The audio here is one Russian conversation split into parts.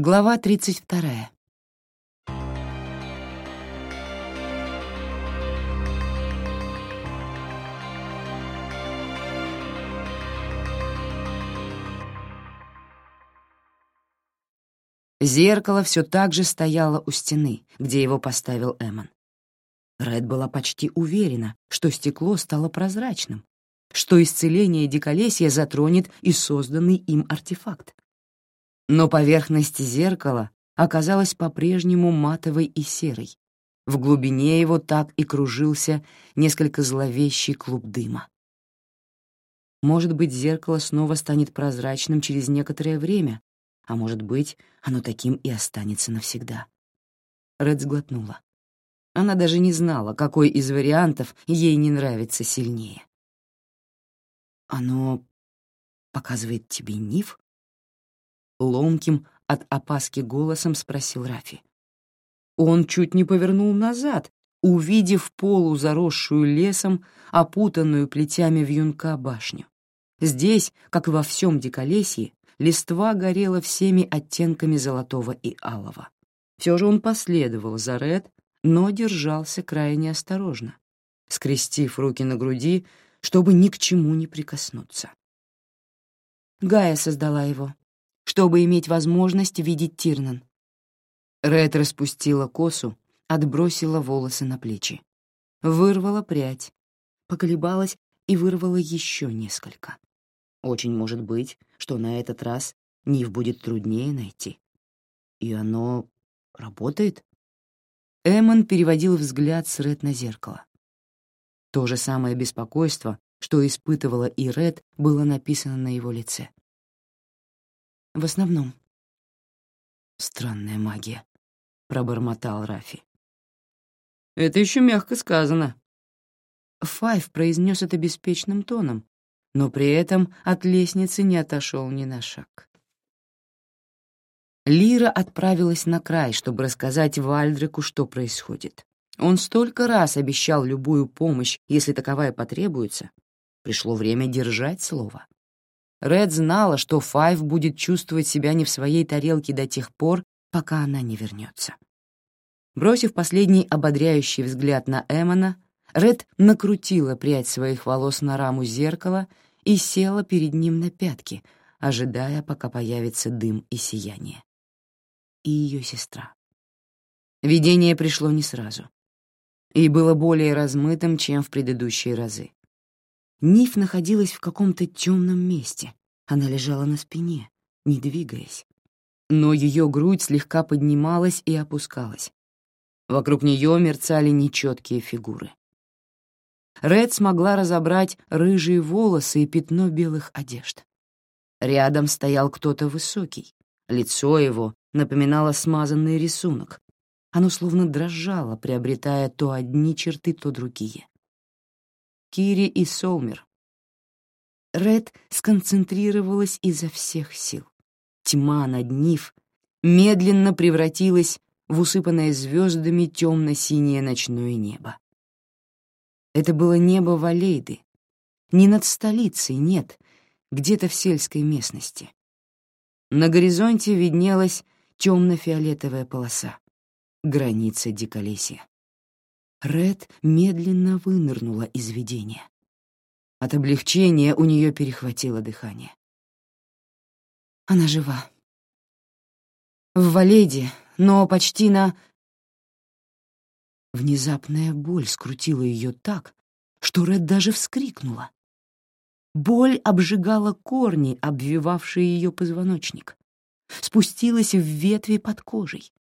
Глава 32. Зеркало все так же стояло у стены, где его поставил Эммон. Ред была почти уверена, что стекло стало прозрачным, что исцеление диколесья затронет и созданный им артефакт. Но поверхность зеркала оказалась по-прежнему матовой и серой. В глубине его так и кружился несколько зловещий клуб дыма. Может быть, зеркало снова станет прозрачным через некоторое время, а может быть, оно таким и останется навсегда. Ред сглотнула. Она даже не знала, какой из вариантов ей не нравится сильнее. «Оно показывает тебе Ниф?» Ломким от опаски голосом спросил Рафи. Он чуть не повернул назад, увидев полузаросшую лесом, опутанную плетями вьюнка башню. Здесь, как во всем Диколесье, листва горела всеми оттенками золотого и алого. Все же он последовал за Ред, но держался крайне осторожно, скрестив руки на груди, чтобы ни к чему не прикоснуться. Гая создала его, чтобы иметь возможность видеть Тирнан. Ред распустила косу, отбросила волосы на плечи. Вырвала прядь, поколебалась и вырвала еще несколько. Очень может быть, что на этот раз Нив будет труднее найти. И оно работает? Эммон переводил взгляд с Ред на зеркало. То же самое беспокойство, что испытывала и Ред, было написано на его лице. В основном. «Странная магия», — пробормотал Рафи. «Это еще мягко сказано». Файв произнес это беспечным тоном, но при этом от лестницы не отошел ни на шаг. Лира отправилась на край, чтобы рассказать Вальдреку, что происходит. Он столько раз обещал любую помощь, если таковая потребуется. Пришло время держать слово. Ред знала, что Файв будет чувствовать себя не в своей тарелке до тех пор, пока она не вернется. Бросив последний ободряющий взгляд на Эмона, Ред накрутила прядь своих волос на раму зеркала и села перед ним на пятки, ожидая, пока появится дым и сияние. И ее сестра. Видение пришло не сразу и было более размытым, чем в предыдущие разы. Ниф находилась в каком-то темном месте. Она лежала на спине, не двигаясь. Но ее грудь слегка поднималась и опускалась. Вокруг нее мерцали нечеткие фигуры. Ред смогла разобрать рыжие волосы и пятно белых одежд. Рядом стоял кто-то высокий. Лицо его напоминало смазанный рисунок. Оно словно дрожало, приобретая то одни черты, то другие. Кири и Солмер. Ред сконцентрировалась изо всех сил. Тьма над Нив медленно превратилась в усыпанное звездами темно-синее ночное небо. Это было небо Валейды. Не над столицей, нет, где-то в сельской местности. На горизонте виднелась темно-фиолетовая полоса, граница диколесья. Ред медленно вынырнула из видения. От облегчения у нее перехватило дыхание. Она жива. В Валеде, но почти на Внезапная боль скрутила ее так, что Ред даже вскрикнула. Боль обжигала корни, обвивавшие ее позвоночник. Спустилась в ветви под кожей.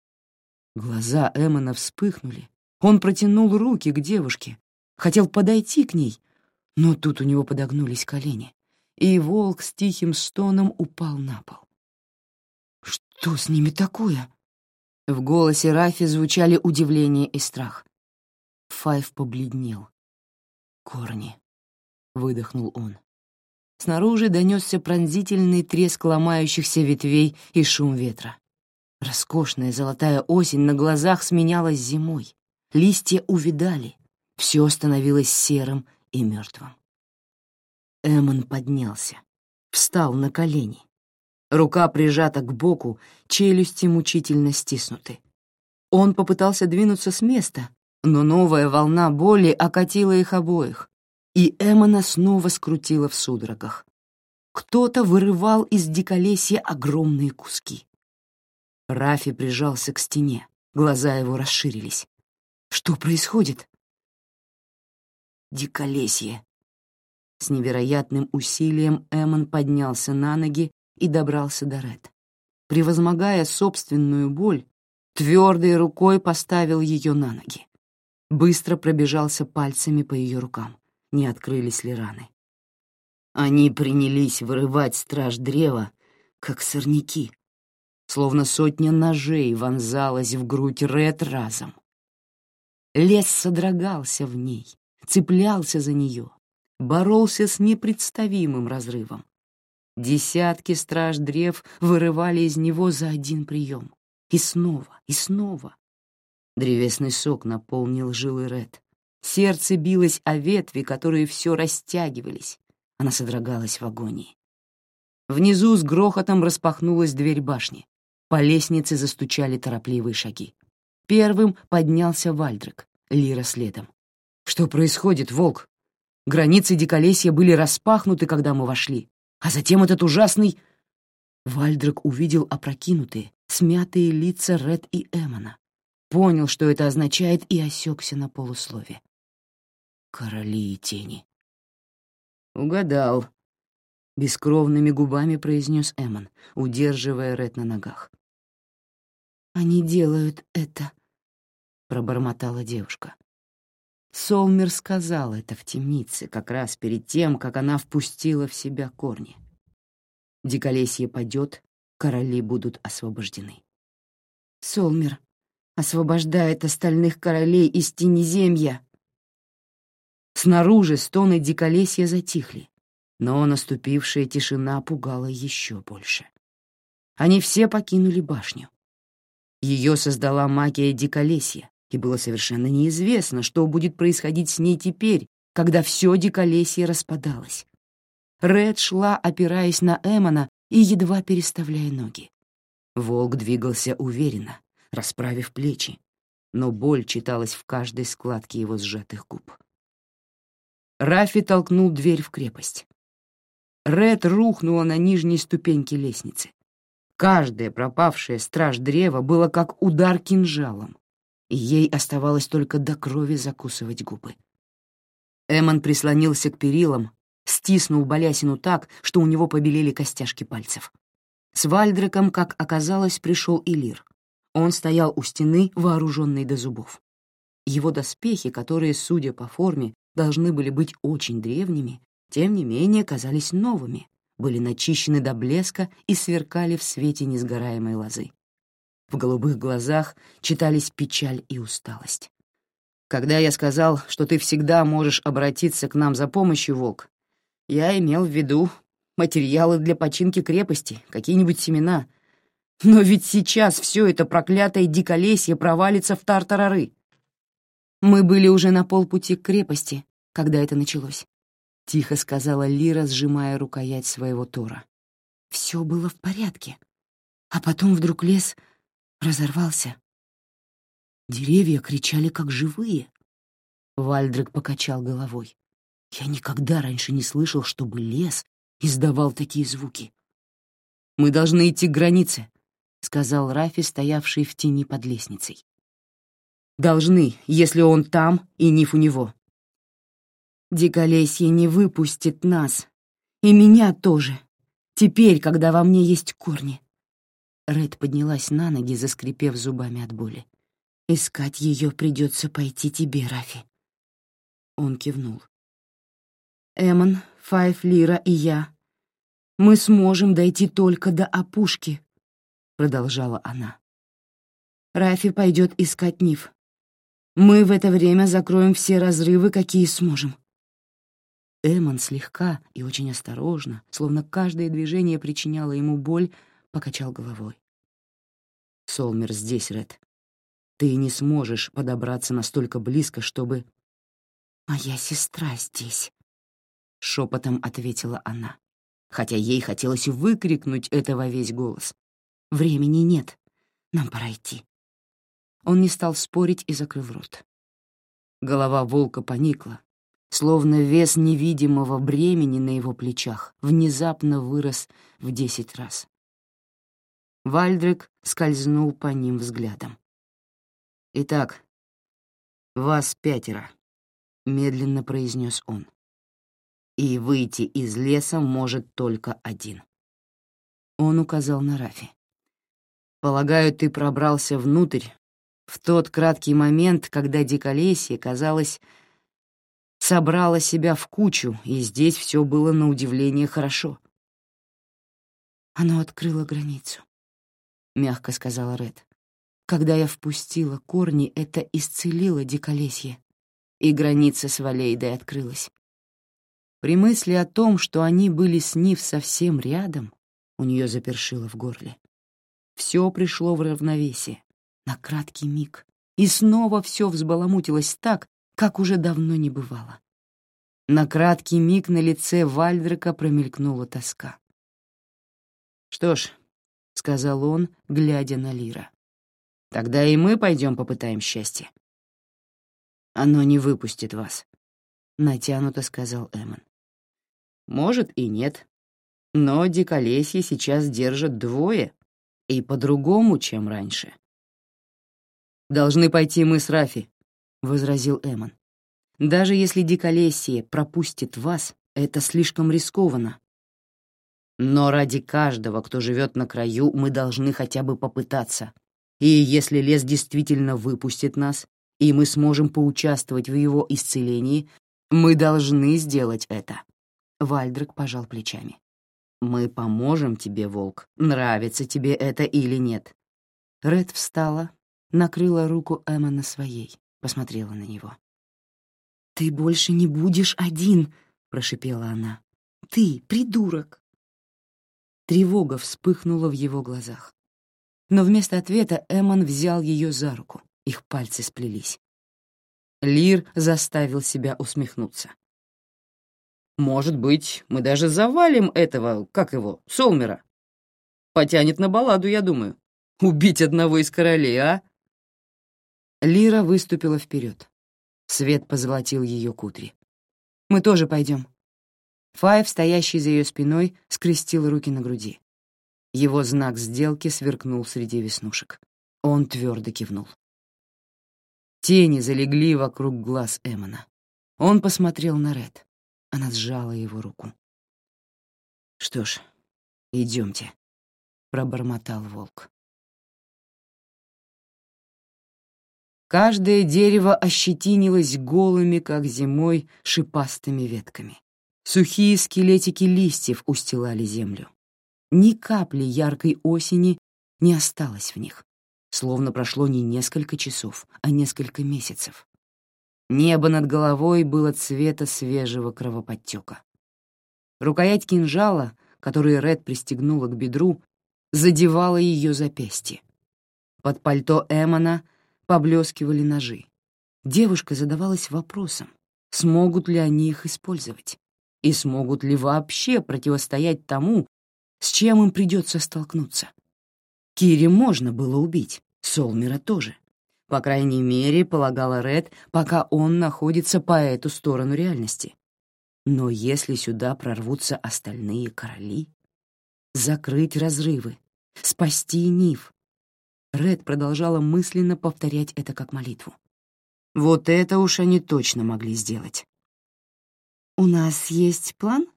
Глаза Эммона вспыхнули. Он протянул руки к девушке, хотел подойти к ней, но тут у него подогнулись колени, и волк с тихим стоном упал на пол. «Что с ними такое?» В голосе Рафи звучали удивление и страх. Файв побледнел. «Корни», — выдохнул он. Снаружи донесся пронзительный треск ломающихся ветвей и шум ветра. Роскошная золотая осень на глазах сменялась зимой. Листья увидали, все становилось серым и мертвым. Эммон поднялся, встал на колени. Рука прижата к боку, челюсти мучительно стиснуты. Он попытался двинуться с места, но новая волна боли окатила их обоих, и Эмона снова скрутила в судорогах. Кто-то вырывал из диколесья огромные куски. Рафи прижался к стене, глаза его расширились. Что происходит? Диколесье. С невероятным усилием Эмон поднялся на ноги и добрался до Ред. Превозмогая собственную боль, твердой рукой поставил ее на ноги. Быстро пробежался пальцами по ее рукам, не открылись ли раны. Они принялись вырывать страж древа, как сорняки, словно сотня ножей вонзалась в грудь Ред разом. Лес содрогался в ней, цеплялся за нее, боролся с непредставимым разрывом. Десятки страж древ вырывали из него за один прием. И снова, и снова. Древесный сок наполнил жилы Ред. Сердце билось о ветви, которые все растягивались. Она содрогалась в агонии. Внизу с грохотом распахнулась дверь башни. По лестнице застучали торопливые шаги. Первым поднялся Вальдрик, Лира следом. «Что происходит, волк? Границы Диколесья были распахнуты, когда мы вошли. А затем этот ужасный...» Вальдрик увидел опрокинутые, смятые лица Ред и Эмона. Понял, что это означает, и осекся на полуслове. «Короли и тени». «Угадал», — бескровными губами произнес Эмон, удерживая Ред на ногах. «Они делают это», — пробормотала девушка. Солмер сказал это в темнице, как раз перед тем, как она впустила в себя корни. Диколесье падет, короли будут освобождены. Солмер освобождает остальных королей из Тенеземья. Снаружи стоны диколесья затихли, но наступившая тишина пугала еще больше. Они все покинули башню. Ее создала магия диколесья, и было совершенно неизвестно, что будет происходить с ней теперь, когда все диколесье распадалось. Ред шла, опираясь на Эмона и едва переставляя ноги. Волк двигался уверенно, расправив плечи, но боль читалась в каждой складке его сжатых губ. Рафи толкнул дверь в крепость. Ред рухнула на нижней ступеньке лестницы. Каждая пропавшая страж древа было как удар кинжалом ей оставалось только до крови закусывать губы. Эмон прислонился к перилам, стиснул балясину так, что у него побелели костяшки пальцев. С Вальдреком, как оказалось, пришел и Лир. Он стоял у стены, вооруженный до зубов. Его доспехи, которые, судя по форме, должны были быть очень древними, тем не менее казались новыми, были начищены до блеска и сверкали в свете несгораемой лозы. В голубых глазах читались печаль и усталость. «Когда я сказал, что ты всегда можешь обратиться к нам за помощью, Волк, я имел в виду материалы для починки крепости, какие-нибудь семена. Но ведь сейчас все это проклятое диколесье провалится в тартарары. Мы были уже на полпути к крепости, когда это началось», — тихо сказала Лира, сжимая рукоять своего тора. Все было в порядке. А потом вдруг лес разорвался. Деревья кричали, как живые. Вальдрик покачал головой. Я никогда раньше не слышал, чтобы лес издавал такие звуки. «Мы должны идти к границе», — сказал Рафи, стоявший в тени под лестницей. «Должны, если он там и Ниф у него». «Диколесье не выпустит нас. И меня тоже. Теперь, когда во мне есть корни», Ред поднялась на ноги, заскрипев зубами от боли. «Искать ее придется пойти тебе, Рафи». Он кивнул. «Эмон, Файф Лира и я. Мы сможем дойти только до опушки», — продолжала она. «Рафи пойдет искать Ниф. Мы в это время закроем все разрывы, какие сможем». Эмон слегка и очень осторожно, словно каждое движение причиняло ему боль, покачал головой. «Солмер здесь, Ред. Ты не сможешь подобраться настолько близко, чтобы...» «Моя сестра здесь», — шепотом ответила она. хотя ей хотелось выкрикнуть это во весь голос. «Времени нет. Нам пора идти». Он не стал спорить и закрыл рот. Голова волка поникла, словно вес невидимого бремени на его плечах внезапно вырос в десять раз. Вальдрик скользнул по ним взглядом. «Итак, вас пятеро», — медленно произнес он. «И выйти из леса может только один». Он указал на Рафи. «Полагаю, ты пробрался внутрь в тот краткий момент, когда диколесье, казалось, собрала себя в кучу, и здесь все было на удивление хорошо. «Оно открыло границу», — мягко сказала Ред. «Когда я впустила корни, это исцелило диколесье, и граница с Валейдой открылась. При мысли о том, что они были с Нив совсем рядом, у нее запершило в горле. Все пришло в равновесие, на краткий миг, и снова все взбаламутилось так, как уже давно не бывало. На краткий миг на лице Вальдрика промелькнула тоска. «Что ж», — сказал он, глядя на Лира, — «тогда и мы пойдем попытаем счастье». «Оно не выпустит вас», — натянуто сказал Эммон. «Может и нет, но диколесье сейчас держат двое, и по-другому, чем раньше». «Должны пойти мы с Рафи», — возразил Эмон. «Даже если диколесье пропустит вас, это слишком рискованно. Но ради каждого, кто живет на краю, мы должны хотя бы попытаться. И если лес действительно выпустит нас, и мы сможем поучаствовать в его исцелении, мы должны сделать это». Вальдрик пожал плечами. «Мы поможем тебе, волк, нравится тебе это или нет». Ред встала, накрыла руку Эмма своей, посмотрела на него. «Ты больше не будешь один!» — прошипела она. «Ты, придурок!» Тревога вспыхнула в его глазах. Но вместо ответа Эммон взял ее за руку. Их пальцы сплелись. Лир заставил себя усмехнуться. «Может быть, мы даже завалим этого, как его, Солмера. Потянет на балладу, я думаю. Убить одного из королей, а?» Лира выступила вперед. Свет позолотил ее кудри. «Мы тоже пойдем». Файв, стоящий за ее спиной, скрестил руки на груди. Его знак сделки сверкнул среди веснушек. Он твердо кивнул. Тени залегли вокруг глаз Эмона. Он посмотрел на Ред. Она сжала его руку. «Что ж, идемте», — пробормотал волк. Каждое дерево ощетинилось голыми, как зимой, шипастыми ветками. Сухие скелетики листьев устилали землю. Ни капли яркой осени не осталось в них, словно прошло не несколько часов, а несколько месяцев. Небо над головой было цвета свежего кровоподтека. Рукоять кинжала, который Ред пристегнула к бедру, задевала ее запястье. Под пальто Эмона — поблескивали ножи. Девушка задавалась вопросом, смогут ли они их использовать и смогут ли вообще противостоять тому, с чем им придется столкнуться. Кири можно было убить, Солмера тоже. По крайней мере, полагала Ред, пока он находится по эту сторону реальности. Но если сюда прорвутся остальные короли, закрыть разрывы, спасти Нив, Ред продолжала мысленно повторять это как молитву. Вот это уж они точно могли сделать. «У нас есть план?»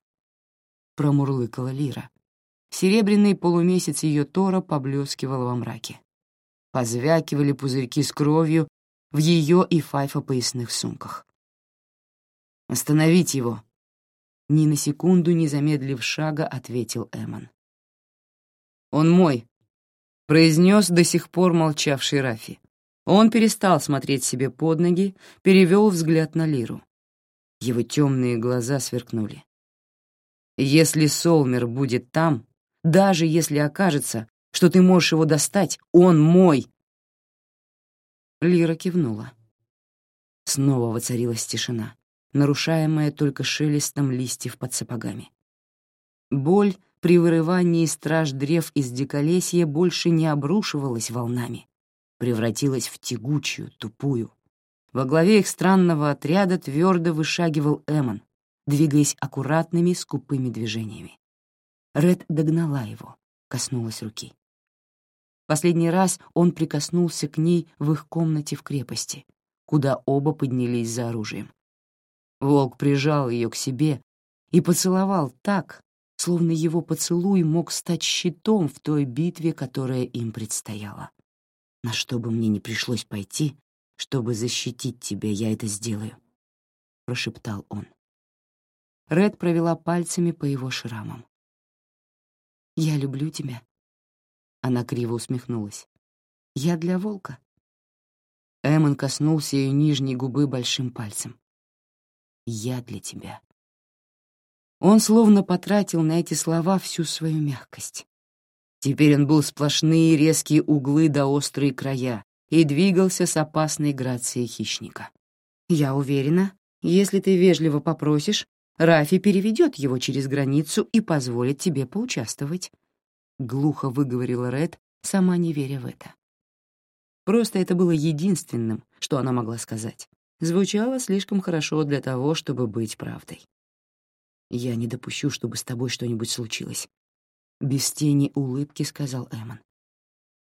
— промурлыкала Лира. Серебряный полумесяц ее тора поблескивал во мраке. Позвякивали пузырьки с кровью в ее и Файфа поясных сумках. «Остановить его!» Ни на секунду не замедлив шага, ответил Эмон. «Он мой!» произнес до сих пор молчавший Рафи. Он перестал смотреть себе под ноги, перевел взгляд на Лиру. Его темные глаза сверкнули. «Если Солмер будет там, даже если окажется, что ты можешь его достать, он мой!» Лира кивнула. Снова воцарилась тишина, нарушаемая только шелестом листьев под сапогами. Боль при вырывании страж древ из диколесья больше не обрушивалась волнами, превратилась в тягучую, тупую. Во главе их странного отряда твердо вышагивал Эмон, двигаясь аккуратными, скупыми движениями. Ред догнала его, коснулась руки. Последний раз он прикоснулся к ней в их комнате в крепости, куда оба поднялись за оружием. Волк прижал ее к себе и поцеловал так, словно его поцелуй мог стать щитом в той битве, которая им предстояла. На что бы мне не пришлось пойти, чтобы защитить тебя, я это сделаю, — прошептал он. Ред провела пальцами по его шрамам. «Я люблю тебя». Она криво усмехнулась. «Я для волка». Эммон коснулся ее нижней губы большим пальцем. «Я для тебя». Он словно потратил на эти слова всю свою мягкость. Теперь он был сплошные резкие углы да острые края и двигался с опасной грацией хищника. «Я уверена, если ты вежливо попросишь, Рафи переведет его через границу и позволит тебе поучаствовать», — глухо выговорила Ред, сама не веря в это. Просто это было единственным, что она могла сказать. Звучало слишком хорошо для того, чтобы быть правдой. «Я не допущу, чтобы с тобой что-нибудь случилось», — без тени улыбки сказал Эмон.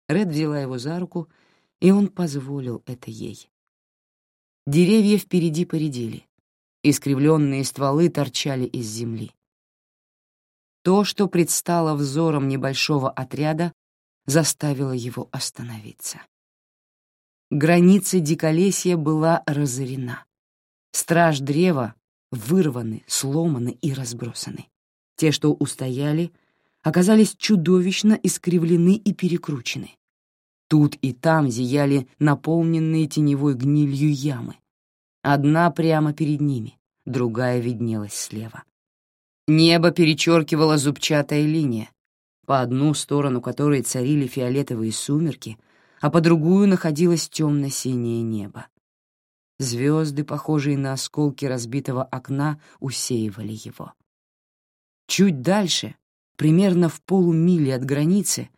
Ред взяла его за руку, и он позволил это ей. Деревья впереди поредели. Искривленные стволы торчали из земли. То, что предстало взором небольшого отряда, заставило его остановиться. Граница диколесья была разорена. Страж древа вырваны, сломаны и разбросаны. Те, что устояли, оказались чудовищно искривлены и перекручены. Тут и там зияли наполненные теневой гнилью ямы. Одна прямо перед ними, другая виднелась слева. Небо перечеркивала зубчатая линия, по одну сторону которой царили фиолетовые сумерки, а по другую находилось темно-синее небо. Звезды, похожие на осколки разбитого окна, усеивали его. Чуть дальше, примерно в полумиле от границы,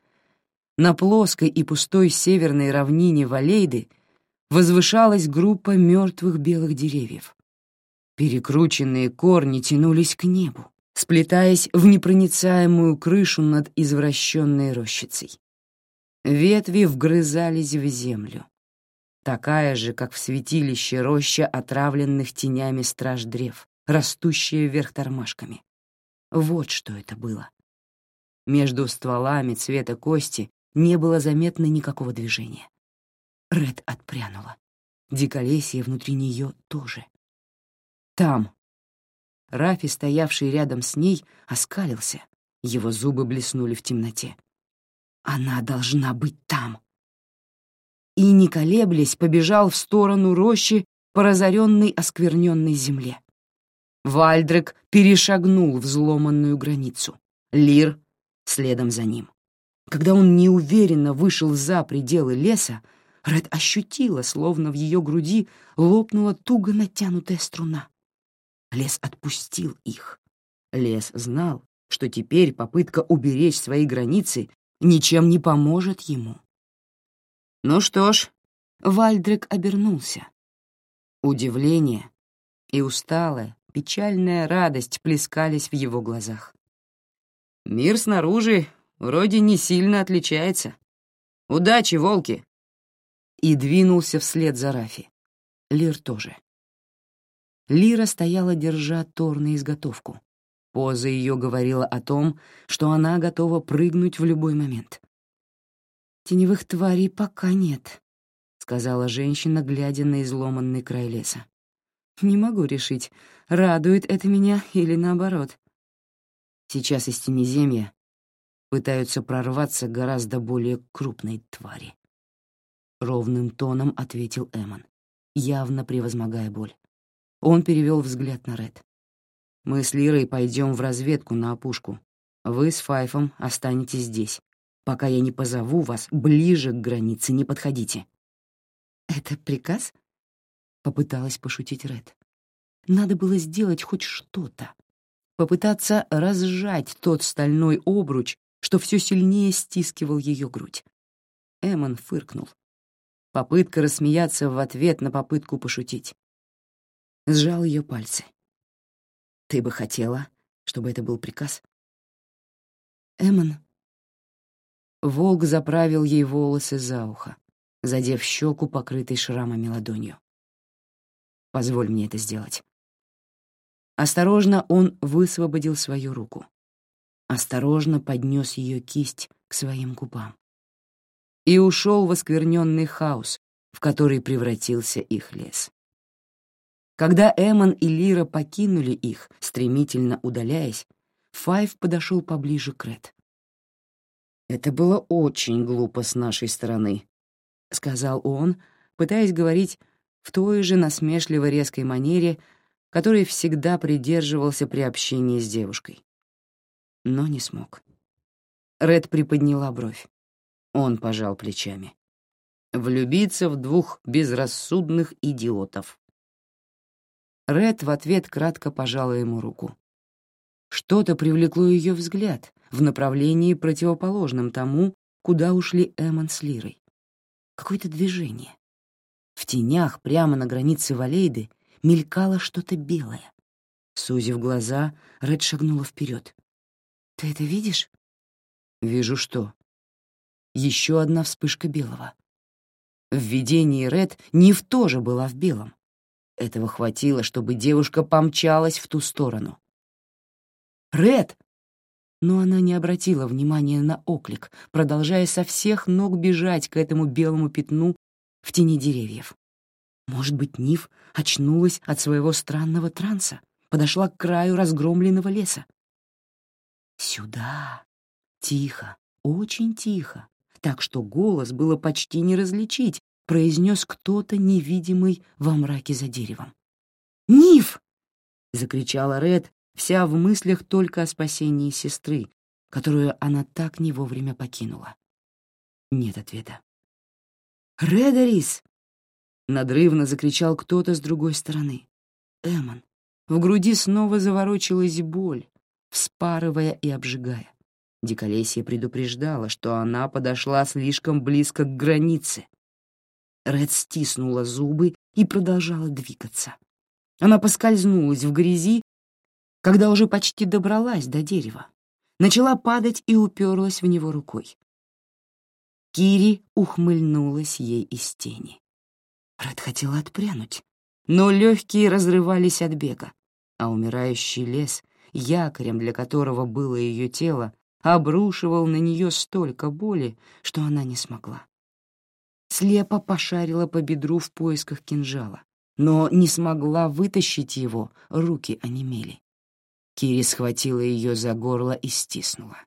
на плоской и пустой северной равнине Валейды возвышалась группа мертвых белых деревьев. Перекрученные корни тянулись к небу, сплетаясь в непроницаемую крышу над извращенной рощицей. Ветви вгрызались в землю. Такая же, как в святилище роща отравленных тенями страж древ, растущая вверх тормашками. Вот что это было. Между стволами цвета кости не было заметно никакого движения. Ред отпрянула. Диколесье внутри нее тоже. Там. Рафи, стоявший рядом с ней, оскалился. Его зубы блеснули в темноте. Она должна быть там. И, не колеблясь, побежал в сторону рощи по разоренной оскверненной земле. Вальдрек перешагнул взломанную границу. Лир следом за ним. Когда он неуверенно вышел за пределы леса, Ред ощутила, словно в ее груди лопнула туго натянутая струна. Лес отпустил их. Лес знал, что теперь попытка уберечь свои границы ничем не поможет ему. Ну что ж, Вальдрик обернулся. Удивление и усталая, печальная радость плескались в его глазах. Мир снаружи вроде не сильно отличается. Удачи, волки! и двинулся вслед за Рафи. Лир тоже. Лира стояла, держа Тор на изготовку. Поза ее говорила о том, что она готова прыгнуть в любой момент. «Теневых тварей пока нет», — сказала женщина, глядя на изломанный край леса. «Не могу решить, радует это меня или наоборот. Сейчас из тенеземья пытаются прорваться гораздо более крупные твари. — ровным тоном ответил Эмон, явно превозмогая боль. Он перевел взгляд на Ред. «Мы с Лирой пойдем в разведку на опушку. Вы с Файфом останетесь здесь. Пока я не позову вас, ближе к границе не подходите». «Это приказ?» — попыталась пошутить Ред. «Надо было сделать хоть что-то. попытаться разжать тот стальной обруч, что все сильнее стискивал ее грудь. Эмон фыркнул. Попытка рассмеяться в ответ на попытку пошутить. Сжал ее пальцы. «Ты бы хотела, чтобы это был приказ?» «Эмон...» Волк заправил ей волосы за ухо, задев щеку, покрытой шрамами ладонью. «Позволь мне это сделать». Осторожно он высвободил свою руку. Осторожно поднес ее кисть к своим губам и ушел в оскверненный хаос, в который превратился их лес. Когда Эмон и Лира покинули их, стремительно удаляясь, Файв подошел поближе к Ред. «Это было очень глупо с нашей стороны», — сказал он, пытаясь говорить в той же насмешливо резкой манере, которой всегда придерживался при общении с девушкой. Но не смог. Ред приподняла бровь. Он пожал плечами. Влюбиться в двух безрассудных идиотов. Ред в ответ кратко пожала ему руку. Что-то привлекло ее взгляд в направлении противоположном тому, куда ушли Эммон с Лирой. Какое-то движение. В тенях прямо на границе Валейды мелькало что-то белое. Сузив глаза, Ред шагнула вперед. «Ты это видишь?» «Вижу что?» еще одна вспышка белого. В видении Ред Нив тоже была в белом. Этого хватило, чтобы девушка помчалась в ту сторону. «Ред!» Но она не обратила внимания на оклик, продолжая со всех ног бежать к этому белому пятну в тени деревьев. Может быть, Нив очнулась от своего странного транса, подошла к краю разгромленного леса. «Сюда!» Тихо, очень тихо, так что голос было почти не различить, произнес кто-то невидимый во мраке за деревом. «Ниф!» — закричала Ред, вся в мыслях только о спасении сестры, которую она так не вовремя покинула. Нет ответа. «Редерис!» — надрывно закричал кто-то с другой стороны. Эмон. В груди снова заворочилась боль, вспарывая и обжигая. Диколесье предупреждала, что она подошла слишком близко к границе. Ред стиснула зубы и продолжала двигаться. Она поскользнулась в грязи, когда уже почти добралась до дерева. Начала падать и уперлась в него рукой. Кири ухмыльнулась ей из тени. Ред хотела отпрянуть, но легкие разрывались от бега, а умирающий лес, якорем для которого было ее тело, обрушивал на нее столько боли, что она не смогла. Слепо пошарила по бедру в поисках кинжала, но не смогла вытащить его, руки онемели. Кири схватила ее за горло и стиснула.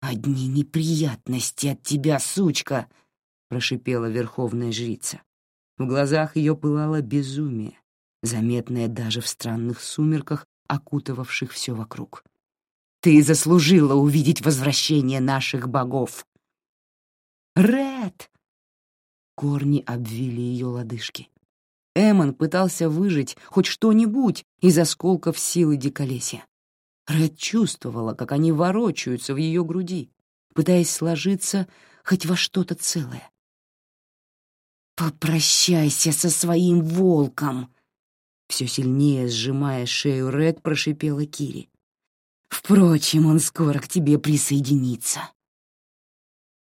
«Одни неприятности от тебя, сучка!» — прошипела верховная жрица. В глазах ее пылало безумие, заметное даже в странных сумерках, окутывавших все вокруг. Ты заслужила увидеть возвращение наших богов. Ред! Корни обвили ее лодыжки. Эмон пытался выжить хоть что-нибудь из осколков силы диколесья. Ред чувствовала, как они ворочаются в ее груди, пытаясь сложиться хоть во что-то целое. «Попрощайся со своим волком!» Все сильнее сжимая шею Ред, прошипела Кири. Впрочем, он скоро к тебе присоединится.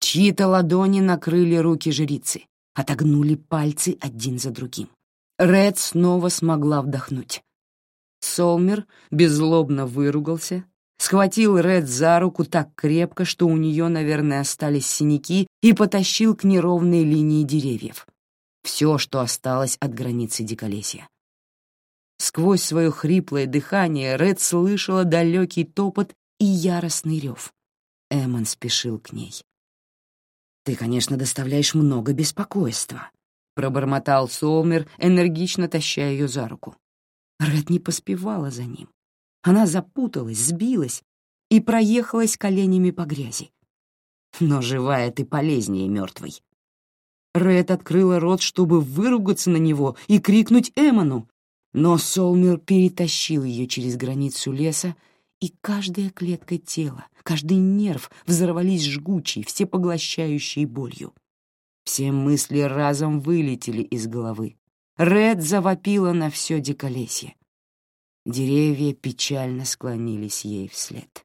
Чьи-то ладони накрыли руки жрицы, отогнули пальцы один за другим. Ред снова смогла вдохнуть. Солмер беззлобно выругался, схватил Ред за руку так крепко, что у нее, наверное, остались синяки, и потащил к неровной линии деревьев. Все, что осталось от границы диколесья. Сквозь свое хриплое дыхание Ред слышала далекий топот и яростный рев. Эммон спешил к ней. «Ты, конечно, доставляешь много беспокойства», — пробормотал Солмер, энергично таща ее за руку. Ред не поспевала за ним. Она запуталась, сбилась и проехалась коленями по грязи. Но живая ты полезнее мертвой. Ред открыла рот, чтобы выругаться на него и крикнуть Эмону, Но Солмер перетащил ее через границу леса, и каждая клетка тела, каждый нерв взорвались жгучей, всепоглощающей болью. Все мысли разом вылетели из головы. Ред завопила на все диколесье. Деревья печально склонились ей вслед.